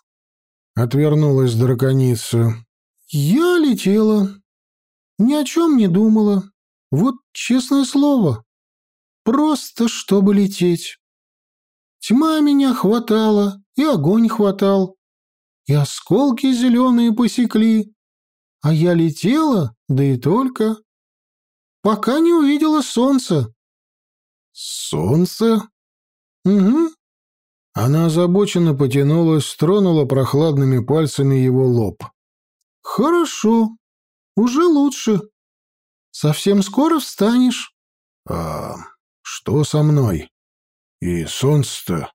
Speaker 2: Отвернулась драконица.
Speaker 4: Я летела. Ни о чем не думала. Вот честное слово. Просто чтобы лететь. Тьма меня хватала, и огонь хватал и осколки зеленые посекли. А я летела, да и только. Пока не увидела солнца.
Speaker 2: Солнце?
Speaker 4: Угу.
Speaker 2: Она озабоченно потянулась, тронула прохладными пальцами его лоб.
Speaker 4: Хорошо. Уже лучше. Совсем скоро встанешь.
Speaker 2: А что со мной? И солнце-то?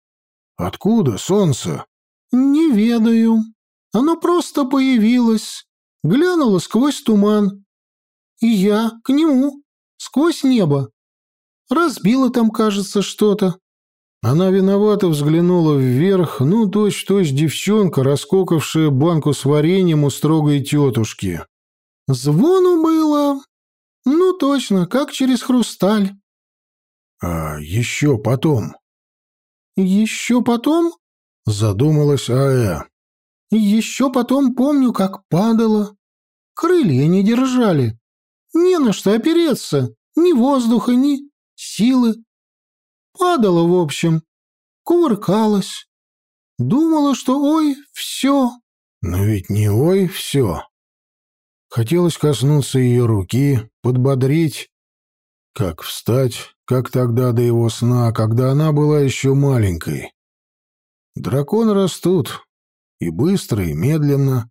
Speaker 2: Откуда солнце?
Speaker 4: «Не ведаю. Оно просто появилось, глянуло сквозь туман. И я к нему, сквозь небо. Разбило там, кажется, что-то».
Speaker 2: Она виновато взглянула вверх, ну, точь-точь девчонка, раскокавшая банку с вареньем у строгой тетушки.
Speaker 4: «Звону было. Ну, точно, как через хрусталь».
Speaker 2: «А еще потом?»
Speaker 4: «Еще потом?»
Speaker 2: Задумалась Аэ.
Speaker 4: Еще потом помню, как падала. Крылья не держали. Не на что опереться. Ни воздуха, ни силы. Падала, в общем. Кувыркалась. Думала, что ой, все.
Speaker 2: Но ведь не ой, все. Хотелось коснуться ее руки, подбодрить. Как встать, как тогда до его сна, когда она была еще маленькой. Драконы растут. И быстро, и медленно.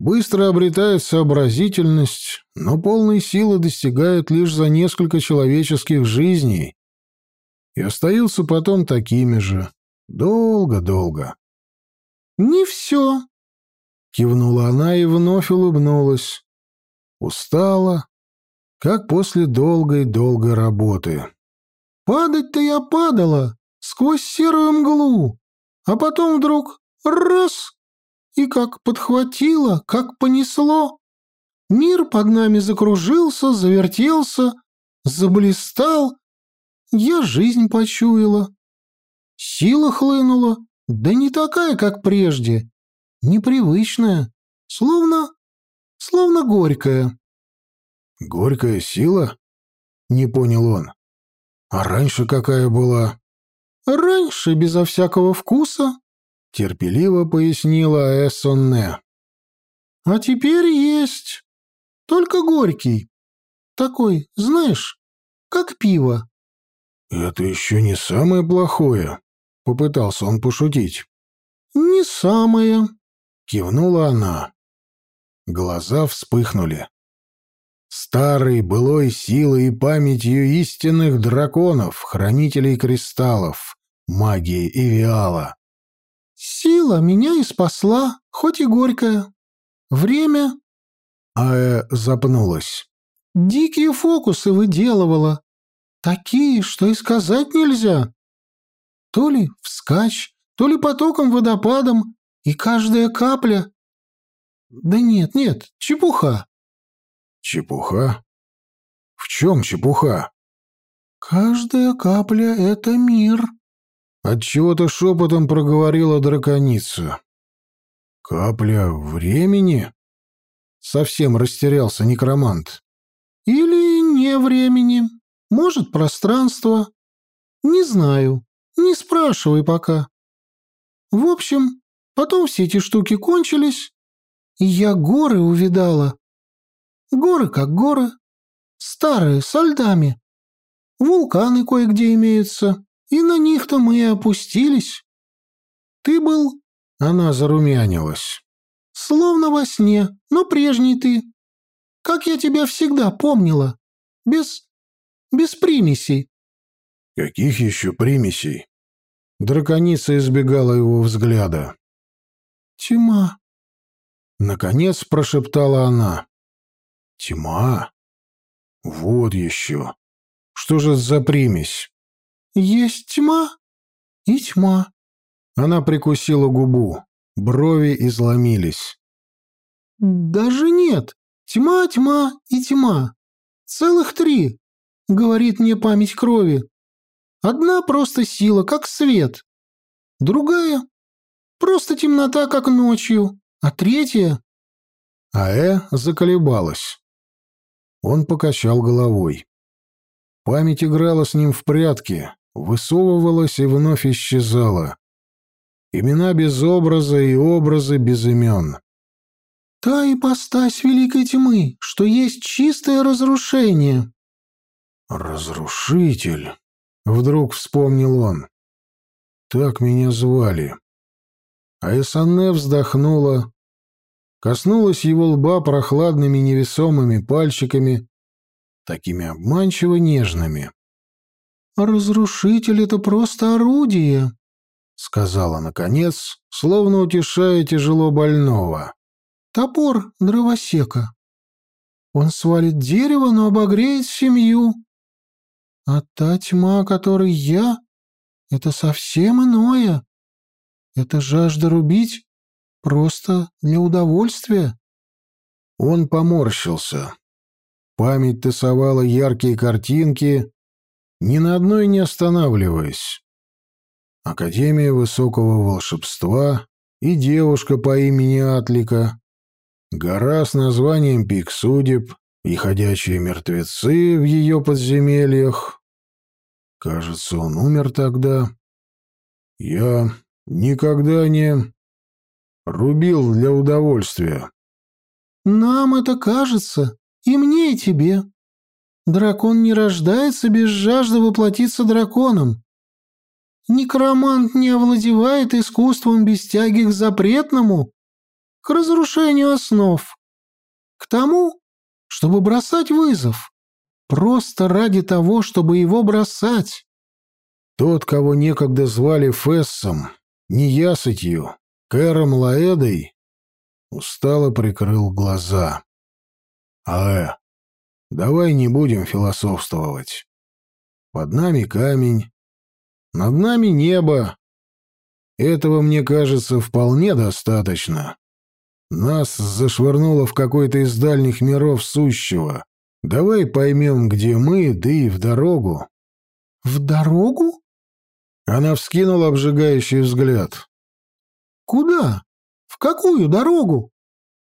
Speaker 2: Быстро обретают сообразительность, но полной силы достигают лишь за несколько человеческих жизней. И остаются потом такими же. Долго-долго.
Speaker 4: «Не все», —
Speaker 2: кивнула она и вновь улыбнулась. Устала, как после долгой-долгой работы.
Speaker 4: «Падать-то я падала сквозь серую мглу, а потом вдруг раз и как подхватило, как понесло. Мир под нами закружился, завертелся, заблистал. Я жизнь почуяла. Сила хлынула, да не такая, как прежде, непривычная, словно... словно горькая.
Speaker 2: «Горькая сила?» — не понял он. «А раньше какая была?»
Speaker 4: Раньше безо всякого вкуса,
Speaker 2: терпеливо пояснила Эссонне.
Speaker 4: А теперь есть. Только горький. Такой, знаешь, как пиво.
Speaker 2: Это еще не самое плохое. — попытался он пошутить.
Speaker 4: «Не самое», —
Speaker 2: кивнула она. Глаза вспыхнули. Старой былой силой и памятью истинных драконов, хранителей кристаллов, магии Эвиала.
Speaker 4: «Сила меня и спасла, хоть и горькая. Время...»
Speaker 2: Аэ запнулась.
Speaker 4: «Дикие фокусы выделывала. Такие, что и сказать нельзя. То ли вскачь, то ли потоком-водопадом, и каждая капля... Да нет, нет, чепуха.
Speaker 2: Чепуха? В чем чепуха?
Speaker 4: Каждая капля — это мир.
Speaker 2: Отчего-то шепотом проговорила драконица. Капля времени? Совсем растерялся некромант.
Speaker 4: Или не времени. Может, пространство. Не знаю. Не спрашивай пока. В общем, потом все эти штуки кончились, и я горы увидала. Горы как горы, старые, со льдами. Вулканы кое-где имеются, и на них-то мы и опустились. Ты был...» Она зарумянилась. «Словно во сне, но прежний ты. Как я тебя всегда помнила. Без... без примесей.
Speaker 2: Каких еще примесей? Драконица избегала его взгляда.
Speaker 4: Тьма.
Speaker 2: Наконец прошептала она. Тьма? Вот еще. Что же за примесь?
Speaker 4: Есть тьма и тьма.
Speaker 2: Она прикусила губу. Брови изломились.
Speaker 4: Даже нет. Тьма, тьма и тьма. Целых три, говорит мне память крови. Одна просто сила, как свет. Другая — просто темнота, как ночью. А третья...
Speaker 2: Аэ заколебалась. Он покачал головой. Память играла с ним в прятки, высовывалась и вновь исчезала. Имена без образа и образы без имен.
Speaker 4: «Та ипостась великой тьмы, что есть чистое разрушение».
Speaker 2: «Разрушитель», Вдруг вспомнил он. Так меня звали. А Эссанне вздохнула, коснулась его лба прохладными невесомыми пальчиками, такими обманчиво нежными.
Speaker 4: «Разрушитель — это просто орудие», —
Speaker 2: сказала наконец, словно утешая тяжело больного.
Speaker 4: «Топор дровосека. Он свалит дерево, но обогреет семью. А та тьма, которой я, это совсем иное. Это жажда рубить просто для удовольствия.
Speaker 2: Он поморщился. Память тасовала яркие картинки, ни на одной не останавливаясь. Академия высокого волшебства и девушка по имени Атлика, гора с названием Пик Судеб, и ходячие мертвецы в ее подземельях. Кажется, он умер тогда. Я никогда не рубил для удовольствия.
Speaker 4: Нам это кажется, и мне, и тебе. Дракон не рождается без жажды воплотиться драконом. Некромант не овладевает искусством без тяги к запретному, к разрушению основ, к тому, чтобы бросать вызов. Просто ради того, чтобы его бросать.
Speaker 2: Тот, кого некогда звали Фессом, неясытью, Кэром Лаэдой, устало прикрыл глаза. «Аэ, давай не будем философствовать. Под нами камень, над нами небо. Этого, мне кажется, вполне достаточно. Нас зашвырнуло в какой-то из дальних миров сущего. Давай поймем, где мы, да и в дорогу».
Speaker 4: «В дорогу?»
Speaker 2: Она вскинула обжигающий взгляд.
Speaker 4: «Куда? В какую дорогу?»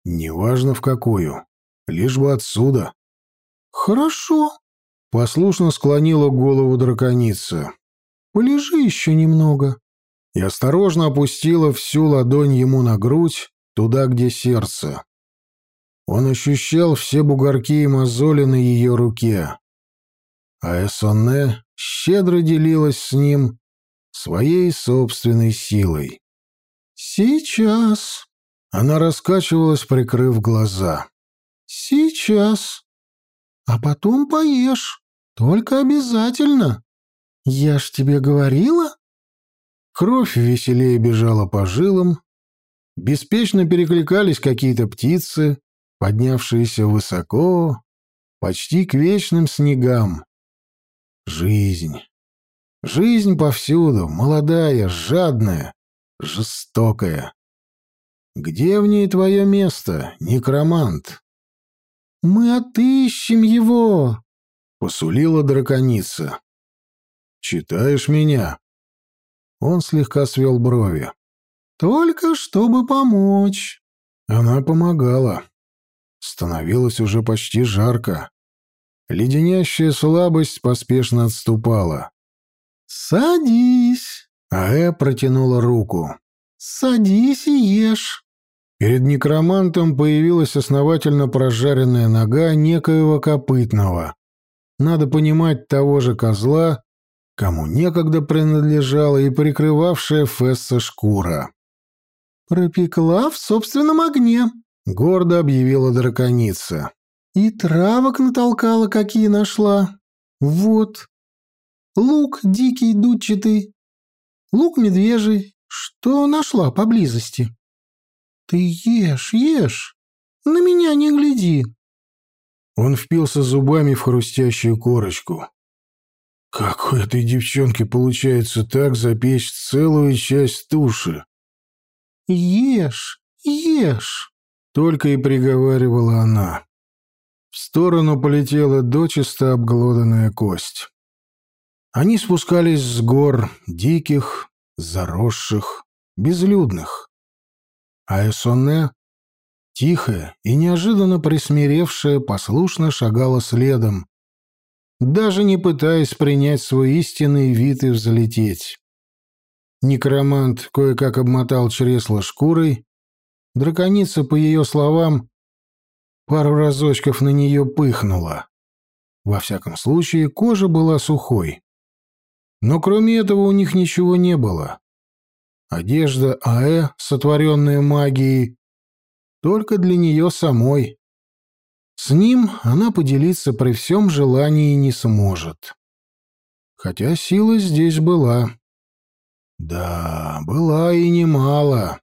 Speaker 2: «Неважно в какую. Лишь бы отсюда».
Speaker 4: «Хорошо», —
Speaker 2: послушно склонила голову драконица.
Speaker 4: «Полежи еще немного».
Speaker 2: И осторожно опустила всю ладонь ему на грудь, туда, где сердце. Он ощущал все бугорки и мозоли на ее руке. А Эссоне щедро делилась с ним своей собственной силой.
Speaker 4: «Сейчас».
Speaker 2: Она раскачивалась, прикрыв глаза.
Speaker 4: «Сейчас. А потом поешь. Только обязательно. Я ж тебе говорила?»
Speaker 2: Кровь веселее бежала по жилам. Беспечно перекликались какие-то птицы, поднявшиеся высоко, почти к вечным снегам. Жизнь. Жизнь повсюду, молодая, жадная, жестокая. Где в ней твое место, некромант?
Speaker 4: Мы отыщем его,
Speaker 2: посулила драконица. Читаешь меня? Он слегка свел брови.
Speaker 4: Только чтобы помочь.
Speaker 2: Она помогала. Становилось уже почти жарко. Леденящая слабость поспешно отступала.
Speaker 4: «Садись!»
Speaker 2: Аэ протянула руку.
Speaker 4: «Садись и ешь!»
Speaker 2: Перед некромантом появилась основательно прожаренная нога некоего копытного. Надо понимать того же козла, кому некогда принадлежала и прикрывавшая Фесса шкура.
Speaker 4: «Пропекла в собственном огне», —
Speaker 2: гордо объявила драконица.
Speaker 4: «И травок натолкала, какие нашла. Вот. Лук дикий, дудчатый. Лук медвежий. Что нашла поблизости? Ты ешь, ешь. На меня не гляди».
Speaker 2: Он впился зубами в хрустящую корочку. Как у этой девчонки получается так запечь целую часть туши?
Speaker 4: «Ешь, ешь!»
Speaker 2: — только и приговаривала она. В сторону полетела дочисто обглоданная кость. Они спускались с гор, диких, заросших, безлюдных. А Эсоне, тихая и неожиданно присмиревшая, послушно шагала следом, даже не пытаясь принять свой истинный вид и взлететь. Некромант кое-как обмотал чресло шкурой. Драконица, по ее словам, пару разочков на нее пыхнула. Во всяком случае, кожа была сухой. Но кроме этого у них ничего не было. Одежда Аэ, сотворенная магией, только для нее самой. С ним она поделиться при всем желании не сможет. Хотя сила здесь была. Да, была и немало.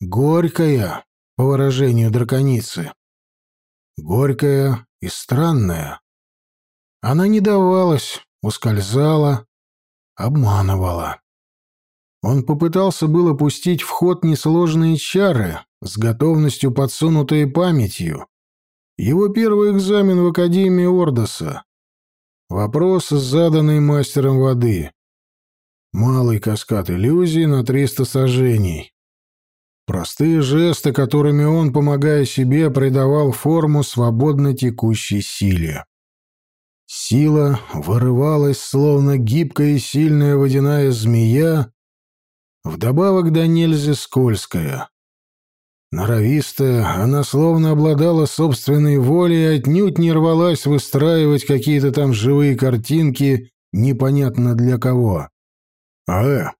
Speaker 2: Горькая, по выражению драконицы. Горькая и странная. Она не давалась, ускользала, обманывала. Он попытался было пустить в ход несложные чары, с готовностью подсунутые памятью. Его первый экзамен в Академии Ордоса. Вопрос, заданный мастером воды. Малый каскад иллюзий на 300 сажений. Простые жесты, которыми он, помогая себе, придавал форму свободно текущей силе. Сила вырывалась, словно гибкая и сильная водяная змея, вдобавок до нельзя скользкая. Норовистая, она словно обладала собственной волей и отнюдь не рвалась выстраивать какие-то там живые картинки непонятно для кого. «А,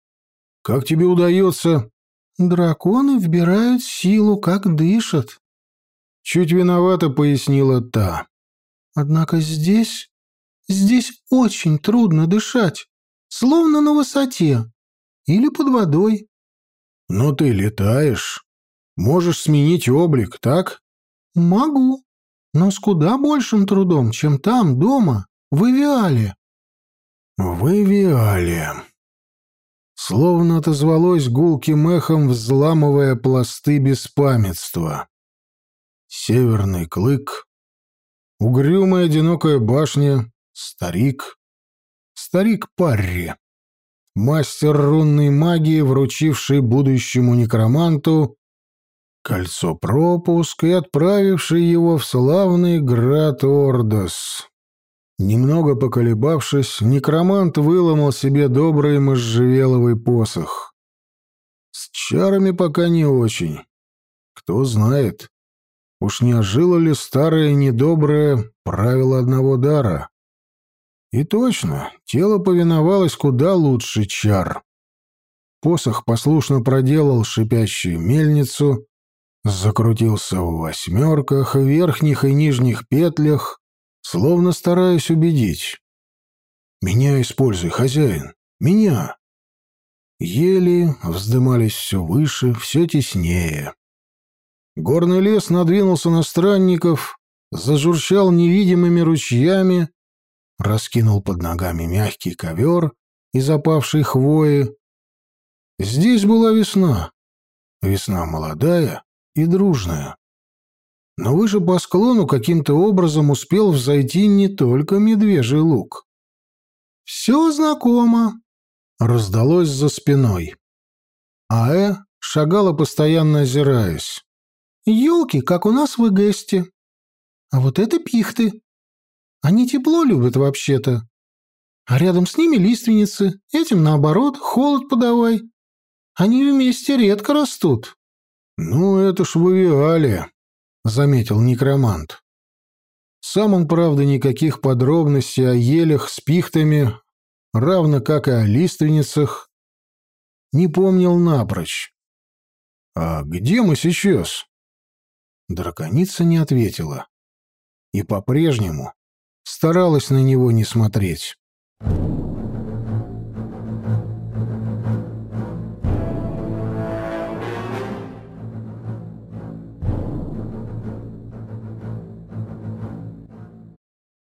Speaker 2: как тебе удается?»
Speaker 4: «Драконы вбирают силу, как дышат», —
Speaker 2: чуть виновато пояснила та.
Speaker 4: «Однако здесь... здесь очень трудно дышать, словно на высоте или под водой».
Speaker 2: «Но ты летаешь. Можешь сменить облик, так?»
Speaker 4: «Могу, но с куда большим трудом, чем там, дома, в Эвиале».
Speaker 2: «В Эвиале...» словно отозвалось гулким эхом, взламывая пласты беспамятства. Северный клык, угрюмая одинокая башня, старик, старик Парри, мастер рунной магии, вручивший будущему некроманту кольцо пропуск и отправивший его в славный град Ордос. Немного поколебавшись, некромант выломал себе добрый можжевеловый посох. С чарами пока не очень. Кто знает, уж не ожило ли старое недоброе правило одного дара. И точно, тело повиновалось куда лучше чар. Посох послушно проделал шипящую мельницу, закрутился в восьмерках, верхних и нижних петлях, словно стараясь убедить. «Меня используй, хозяин, меня!» Ели вздымались все выше, все теснее. Горный лес надвинулся на странников, зажурчал невидимыми ручьями, раскинул под ногами мягкий ковер из опавшей хвои. Здесь была весна. Весна молодая и дружная. Но выше по склону каким-то образом успел взойти не только медвежий лук. «Все знакомо», — раздалось за спиной. Аэ шагала, постоянно озираясь. «Елки, как у нас в Эгесте. А вот это пихты. Они тепло любят вообще-то. А рядом с ними лиственницы. Этим, наоборот, холод подавай. Они вместе редко растут». «Ну, это ж в Авиале», — заметил некромант. Сам он, правда, никаких подробностей о елях с пихтами, равно как и о лиственницах, не помнил напрочь. «А где мы сейчас?» Драконица не ответила. И по-прежнему старалась на него не смотреть.